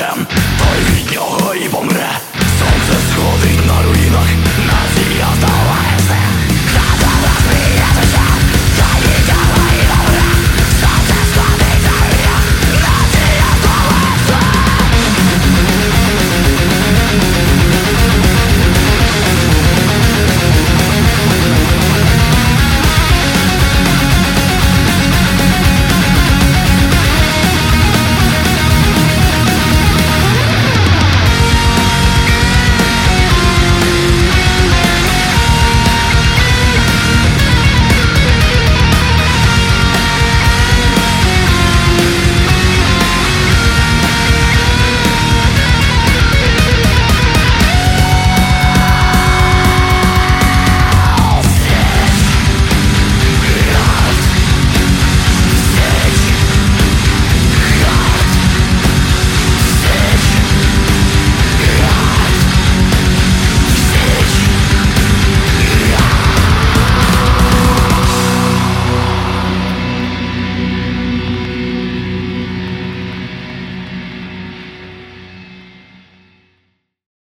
Sen tar vi och höj bomre